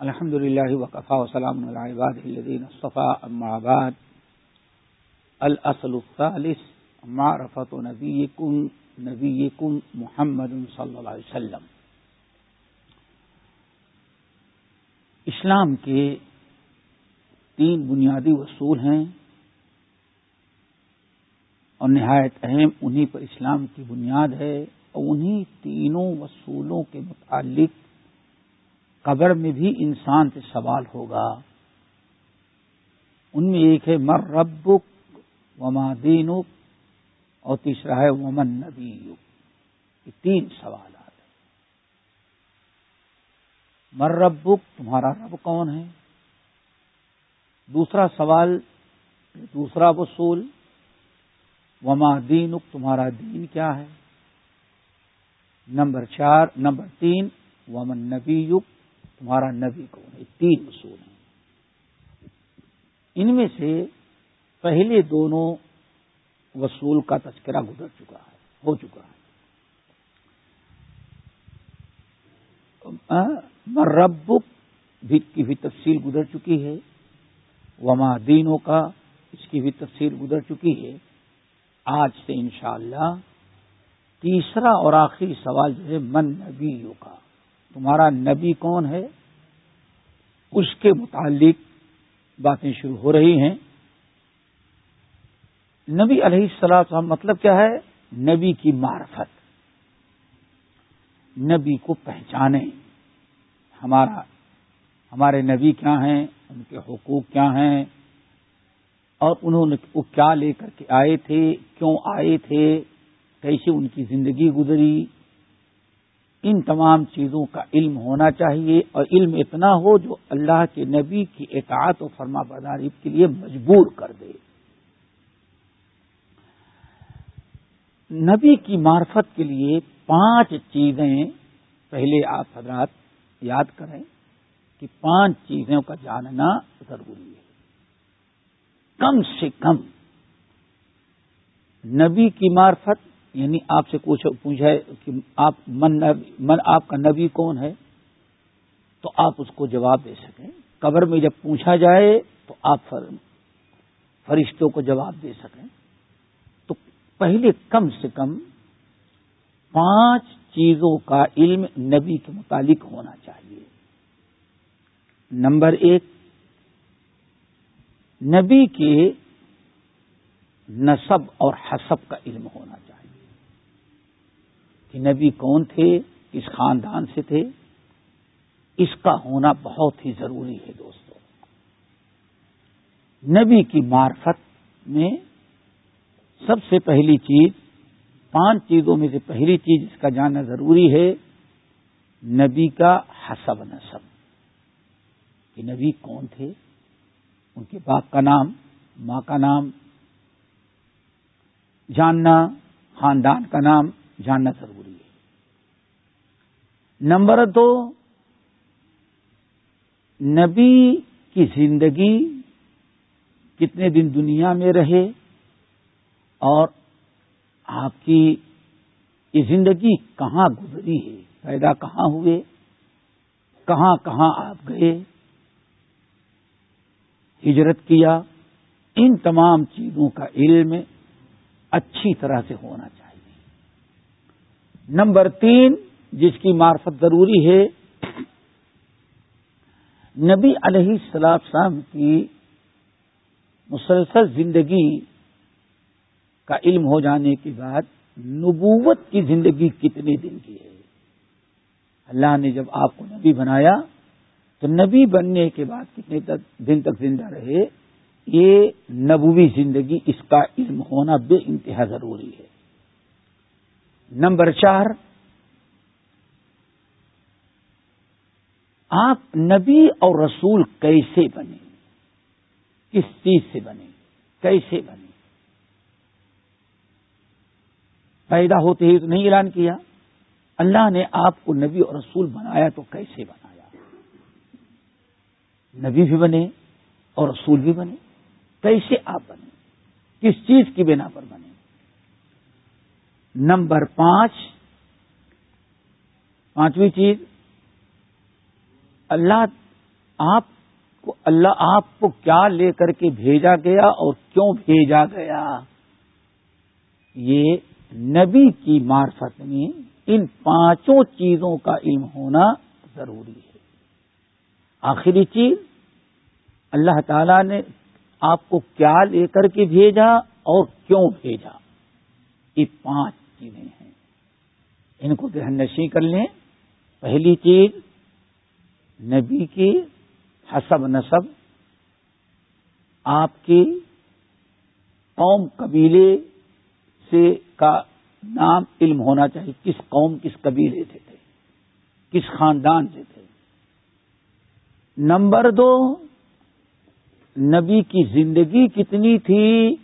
الحمد لله وكفى وسلام على عباده الذين اصطفى أما بعد، الأصل الثالث معرفة نبيكم نبيكم محمد صلى الله عليه وسلم۔ اسلام کے تین بنیادی اصول ہیں اور نہایت اہم، انہی پر اسلام کی بنیاد ہے اور انہی تینوں اصولوں کے متعلق قبر میں بھی انسان سے سوال ہوگا۔ ان میں ایک ہے، مر ربک وما دینک اور تیسرا ہے، ومن نبی یہ تین سوالات ہیں۔ مر ربک، تمہارا رب کون ہے؟ دوسرا سوال، دوسرا وصول، وما دینک تمہارا دین کیا ہے؟ نمبر چار، نمبر تین، ومن نبی یق تمہارا نبی کون ہے؟ تین اصول ہیں۔ ان میں سے پہلے دونوں وصول کا تذکرہ گزر چکا ہے، ہو چکا ہے۔ مرب بھی کی بھی تفصیل گزر چکی ہے۔ وما دینوں کا اس کی بھی تفصیل گزر چکی ہے۔ آج سے انشاءاللہ تیسرا اور آخری سوال جو ہے من نبیوں کا تمہارا نبی کون ہے؟ اس کے متعلق باتیں شروع ہو رہی ہیں۔ نبی علیہ السلام مطلب کیا ہے؟ نبی کی معرفت، نبی کو پہچانے۔ ہمارا، ہمارے نبی کیا ہیں؟ ان کے حقوق کیا ہیں؟ اور انہوں نے وہ کیا لے کر کے آئے تھے؟ کیوں آئے تھے؟ کیسے ان کی زندگی گزری؟ ان تمام چیزوں کا علم ہونا چاہیے اور علم اتنا ہو جو اللہ کے نبی کی اطاعت و فرما برداری کے لیے مجبور کر دے۔ نبی کی معرفت کے لیے پانچ چیزیں پہلے آپ حضرات یاد کریں کہ پانچ چیزوں کا جاننا ضروری ہے۔ کم سے کم نبی کی معرفت یعنی آپ سے پوچھا کہ آپ من من آپ کا نبی کون ہے؟ تو آپ اس کو جواب دے سکیں۔ قبر میں جب پوچھا جائے تو آپ فرشتوں کو جواب دے سکیں۔ تو پہلے کم سے کم پانچ چیزوں کا علم نبی کے متعلق ہونا چاہیے۔ نمبر ایک، نبی کے نصب اور حسب کا علم ہونا چاہیے۔ کہ نبی کون تھے، کس خاندان سے تھے؟ اس کا ہونا بہت ہی ضروری ہے دوستوں نبی کی معرفت میں سب سے پہلی چیز، پانچ چیزوں میں سے پہلی چیز اس کا جاننا ضروری ہے، نبی کا حسب نصب۔ کہ نبی کون تھے، ان کے باپ کا نام، ماں کا نام، جاننا، خاندان کا نام جاننا ضروری ہے۔ نمبر دو، نبی کی زندگی کتنے دن دنیا میں رہے اور آپ کی یہ زندگی کہاں گزری ہے، پیدا کہاں ہوئے، کہاں کہاں آپ گئے، ہجرت کیا، ان تمام چیزوں کا علم اچھی طرح سے ہونا چاہیے۔ نمبر تین، جس کی معرفت ضروری ہے، نبی علیہ السلام شام کی مسلسل زندگی کا علم ہو جانے کے بعد نبوت کی زندگی کتنے دن کی ہے؟ اللہ نے جب آپ کو نبی بنایا، تو نبی بننے کے بعد کتنے دن تک زندہ رہے؟ یہ نبوی زندگی اس کا علم ہونا بے انتہا ضروری ہے۔ نمبر چار، آپ نبی اور رسول کیسے بنے؟ کس چیز سے بنے؟ کیسے بنے؟ پیدا ہوتے ہی تو نہیں اعلان کیا۔ اللہ نے آپ کو نبی اور رسول بنایا تو کیسے بنایا؟ نبی بھی بنے اور رسول بھی بنے۔ کیسے آپ بنے؟ کس چیز کی بنا پر بنے؟ نمبر پانچ، پانچویں چیز، اللہ آپ کو، اللہ آپ کو کیا لے کر کے بھیجا گیا اور کیوں بھیجا گیا؟ یہ نبی کی معرفت میں ان پانچوں چیزوں کا علم ہونا ضروری ہے۔ آخری چیز، اللہ تعالی نے آپ کو کیا لے کر کے بھیجا اور کیوں بھیجا؟ یہ پانچ چیزیں ہیں ان کو ذہن نشی کر لیں۔ پہلی چیز، نبی کی حسب نصب، آپ کی قوم قبیلے سے کا نام علم ہونا چاہیے۔ کس قوم کس قبیلے سے تھے؟ کس خاندان سے تھے؟ نمبر دو، نبی کی زندگی کتنی تھی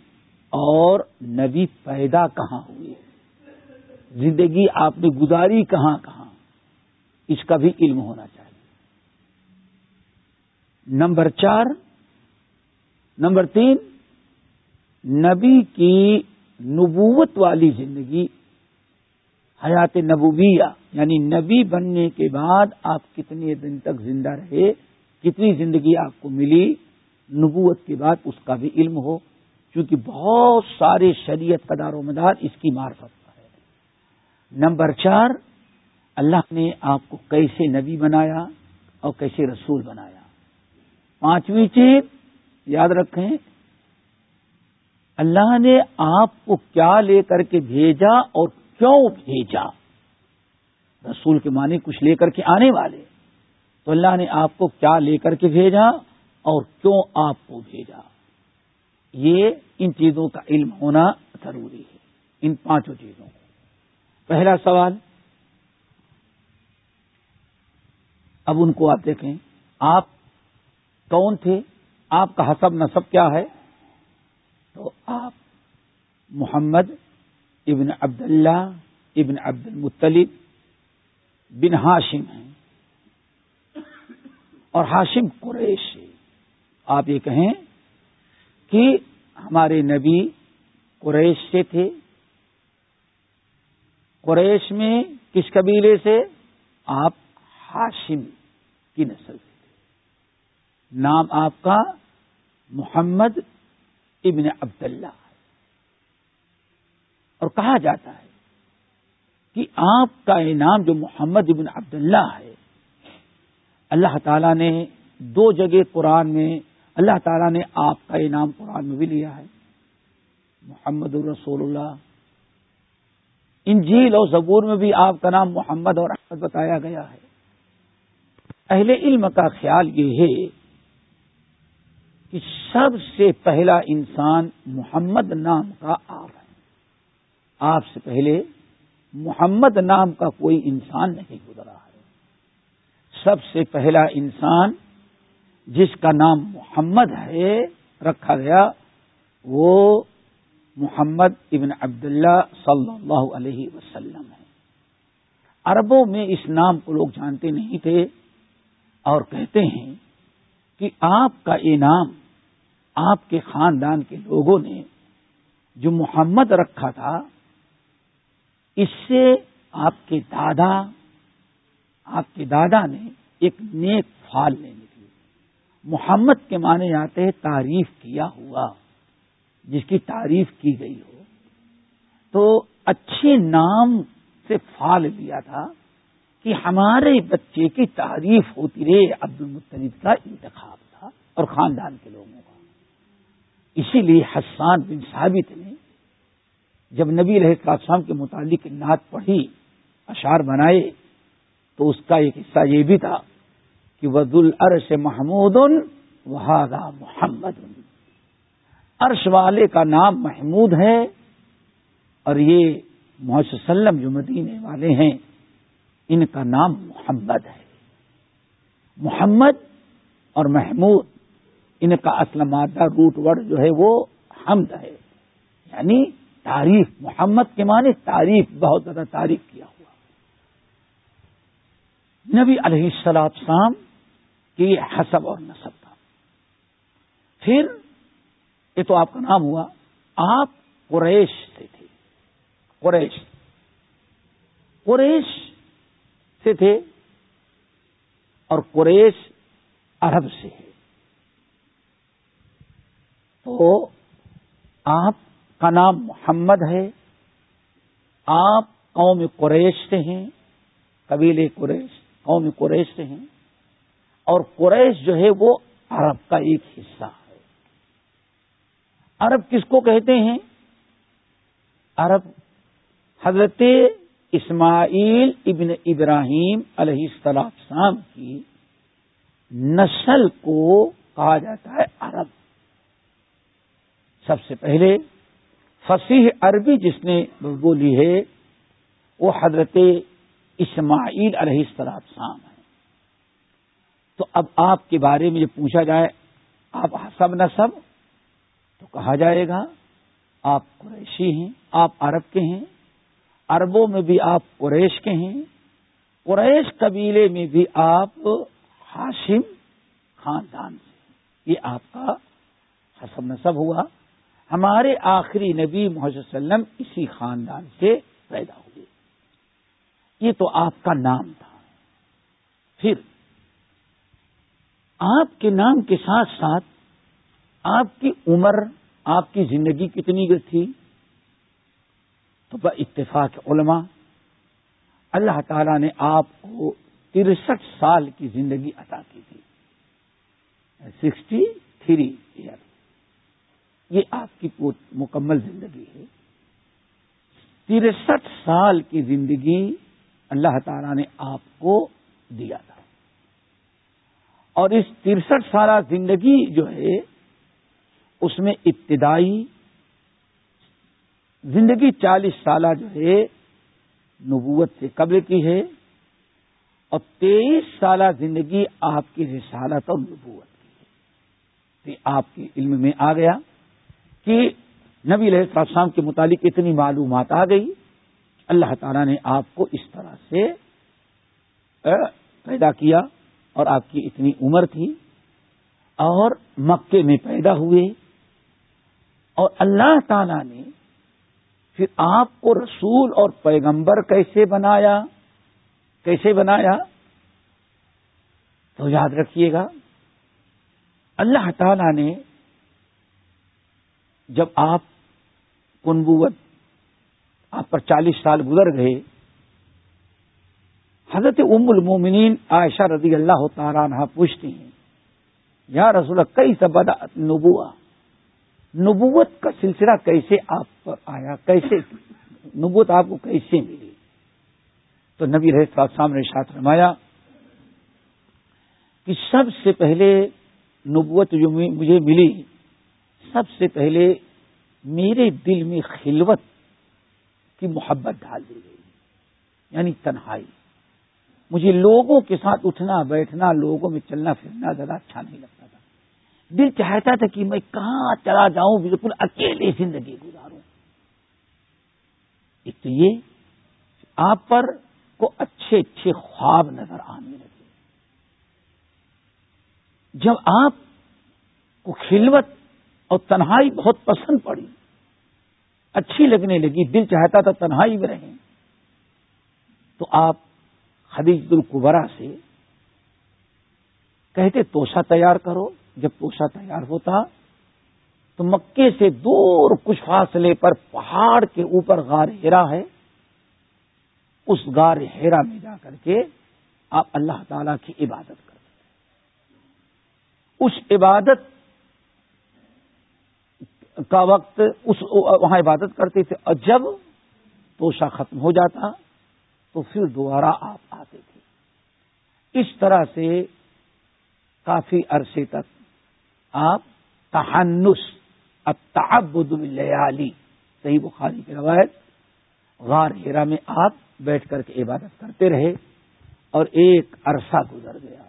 اور نبی پیدا کہاں ہوئے؟ زندگی آپ نے گزاری کہاں کہاں؟ اس کا بھی علم ہونا چاہیے۔ نمبر چار، نمبر تین، نبی کی نبوت والی زندگی، حیات نبویہ یعنی نبی بننے کے بعد آپ کتنے دن تک زندہ رہے، کتنی زندگی آپ کو ملی، نبوت کے بعد اس کا بھی علم ہو کیونکہ بہت سارے شریعت کا دار و مدار اس کی معرفت نمبر چار، اللہ نے آپ کو کیسے نبی بنایا اور کیسے رسول بنایا۔ پانچویں چیز، یاد رکھیں، اللہ نے آپ کو کیا لے کر کے بھیجا اور کیوں بھیجا؟ رسول کے معنی کچھ لے کر کے آنے والے۔ تو اللہ نے آپ کو کیا لے کر کے بھیجا اور کیوں آپ کو بھیجا؟ یہ ان چیزوں کا علم ہونا ضروری ہے، ان پانچوں چیزوں کو۔ پہلا سوال اب ان کو آپ دیکھیں آپ کون تھے؟ آپ کا حسب نصب کیا ہے؟ تو آپ محمد ابن عبداللہ ابن عبد المطلب بن ہاشم ہیں۔ اور ہاشم قریش آپ یہ کہیں کہ ہمارے نبی قریش سے تھے قریش میں کس قبیلے سے؟ آپ ہاشم کی نسل سے تھے۔ نام آپ کا محمد ابن عبداللہ اور کہا جاتا ہے کہ آپ کا انعام جو محمد ابن عبداللہ ہے، اللہ تعالی نے دو جگہ قرآن میں، اللہ تعالیٰ نے آپ کا انعام قرآن میں بھی لیا ہے۔ محمد الرسول اللہ انجیل اور زبور میں بھی آپ کا نام محمد اور احمد بتایا گیا ہے۔ اہل علم کا خیال یہ ہے کہ سب سے پہلا انسان محمد نام کا آپ ہے۔ آپ سے پہلے محمد نام کا کوئی انسان نہیں گزرا ہے۔ سب سے پہلا انسان جس کا نام محمد ہے، رکھا گیا، وہ محمد ابن عبداللہ صلی اللہ علیہ وسلم ہے عربوں میں اس نام کو لوگ جانتے نہیں تھے اور کہتے ہیں کہ آپ کا یہ نام آپ کے خاندان کے لوگوں نے جو محمد رکھا تھا، اس سے آپ کے دادا، آپ کے دادا نے ایک نیک پھال لینے محمد کے معنی آتے ہیں تعریف کیا ہوا۔ جس کی تعریف کی گئی ہو، تو اچھے نام سے پھال لیا تھا کہ ہمارے بچے کی تعریف ہوتی رہے عبد المطلب کا انتخاب تھا اور خاندان کے لوگوں کا۔ اسی لیے حسان بن ثابت نے جب نبی رہ السلام کے متعلق نعت پڑھی اشار بنائے، تو اس کا ایک حصہ یہ بھی تھا کہ ود العرش محمود وہادا محمد۔ عرش والے کا نام محمود ہے اور یہ محسوس وسلم جو مدینے والے ہیں، ان کا نام محمد ہے۔ محمد اور محمود، ان کا اصل مادہ روٹ ورڈ جو ہے وہ حمد ہے۔ یعنی تعریف محمد کے معنی تعریف بہت زیادہ تعریف کیا ہوا۔ نبی علیہ السلام کہ یہ حسب اور نصب تھا۔ پھر یہ تو آپ کا نام ہوا۔ آپ قریش سے تھے۔ قریش۔ قریش سے تھے اور قریش عرب سے ہے۔ تو آپ کا نام محمد ہے۔ آپ قوم قریش سے ہیں۔ قبیل قریش، قوم قریش سے ہیں۔ اور قریش جو ہے وہ عرب کا ایک حصہ۔ ہے عرب کس کو کہتے ہیں؟ عرب حضرت اسماعیل ابن ابراہیم علیہ السلام کی نسل کو کہا جاتا ہے عرب۔ سب سے پہلے فصیح عربی جس نے بولی ہے، وہ حضرت اسماعیل علیہ السلام ہے۔ تو اب آپ کے بارے میں جب پوچھا جائے، آپ حسب نصب تو کہا جائے گا، آپ قریشی ہیں، آپ عرب کے ہیں، عربوں میں بھی آپ قریش کے ہیں، قریش قبیلے میں بھی آپ ہاشم خاندان سے یہ آپ کا حسب نصب ہوا۔ ہمارے آخری نبی محمد وسلم اسی خاندان سے پیدا ہوئے۔ یہ تو آپ کا نام تھا۔ پھر آپ کے نام کے ساتھ ساتھ آپ کی عمر، آپ کی زندگی کتنی تھی؟ تو اتفاق علماء، اللہ تعالی نے آپ کو ترسٹھ سال کی زندگی عطا کی تھی۔ Sixty three year. یہ آپ کی مکمل زندگی ہے۔ ترسٹھ سال کی زندگی اللہ تعالی نے آپ کو دیا تھا۔ اور اس ترسٹھ سالہ زندگی جو ہے اس میں ابتدائی زندگی چالیس سالہ جو ہے، نبوت سے قبل کی ہے، اور تیئیس سالہ زندگی آپ کی رسالت اور نبوت کی ہے۔ آپ کے علم میں آ گیا کہ نبی علیہ السلام کے متعلق اتنی معلومات آ گئی۔ اللہ تعالیٰ نے آپ کو اس طرح سے پیدا کیا اور آپ کی اتنی عمر تھی اور مکے میں پیدا ہوئے۔ اور اللہ تعالی نے پھر آپ کو رسول اور پیغمبر کیسے بنایا؟ کیسے بنایا؟ تو یاد رکھیے گا، اللہ تعالی نے جب آپ کنبوت آپ پر چالیس سال گزر گئے، حضرت ام المومنین عائشہ رضی اللہ تعالیٰ عنہ پوچھتی ہیں، یا رسول کئی سب نبوا نبوت کا سلسلہ کیسے آپ پر آیا؟ کیسے نبوت آپ کو کیسے ملی؟ تو نبی رہے سامنے ساتھ رمایا کہ سب سے پہلے نبوت جو مجھے ملی، سب سے پہلے میرے دل میں خلوت کی محبت ڈال دی گئی یعنی تنہائی۔ مجھے لوگوں کے ساتھ اٹھنا، بیٹھنا، لوگوں میں چلنا پھرنا زیادہ اچھا نہیں لگتا۔ دل چاہتا تھا کہ میں کہاں چلا جاؤں، بالکل اکیلے زندگی گزاروں۔ ایک تو یہ آپ پر کو اچھے اچھے خواب نظر آنے لگے۔ جب آپ کو خلوت اور تنہائی بہت پسند پڑی، اچھی لگنے لگی، دل چاہتا تھا تنہائی میں رہیں، تو آپ خدیج القبرا سے کہتے توشا تیار کرو۔ جب توشا تیار ہوتا تو مکے سے دور کچھ فاصلے پر پہاڑ کے اوپر غار ہیرا ہے۔ اس غار ہیرا میں جا کر کے آپ اللہ تعالی کی عبادت کرتے اس عبادت کا وقت اس وہاں عبادت کرتے تھے۔ اور جب توشا ختم ہو جاتا تو پھر دوبارہ آپ آتے تھے۔ اس طرح سے کافی عرصے تک آپ تحنس اب اللیالی صحیح بخاری کی روایت، غار ہیرا میں آپ بیٹھ کر کے عبادت کرتے رہے اور ایک عرصہ گزر گیا۔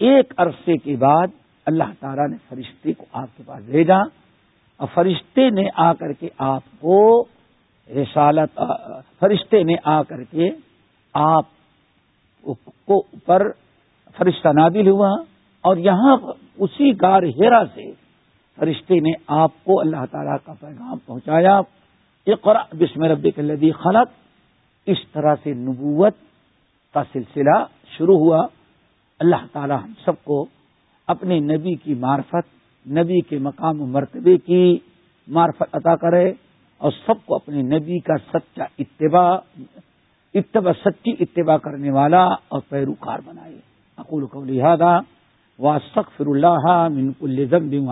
ایک عرصے کے بعد اللہ تعالی نے فرشتے کو آپ کے پاس بھیجا اور فرشتے نے آ کر کے آپ کو رسالت فرشتے نے آ کر کے آپ کو پر فرشتہ نادل ہوا۔ اور یہاں اسی گار ہیرا سے فرشتے نے آپ کو اللہ تعالی کا پیغام پہنچایا اقرا بسم ربک الذی خلق، اس طرح سے نبوت کا سلسلہ شروع ہوا۔ اللہ تعالی ہم سب کو اپنے نبی کی معرفت، نبی کے مقام و مرتبے کی معرفت عطا کرے اور سب کو اپنے نبی کا سچا اتباع اتباع، سچی اتباع کرنے والا اور پیروکار بنائے۔ اقول کو لہٰذا وا سخر اللہ من کل ذنب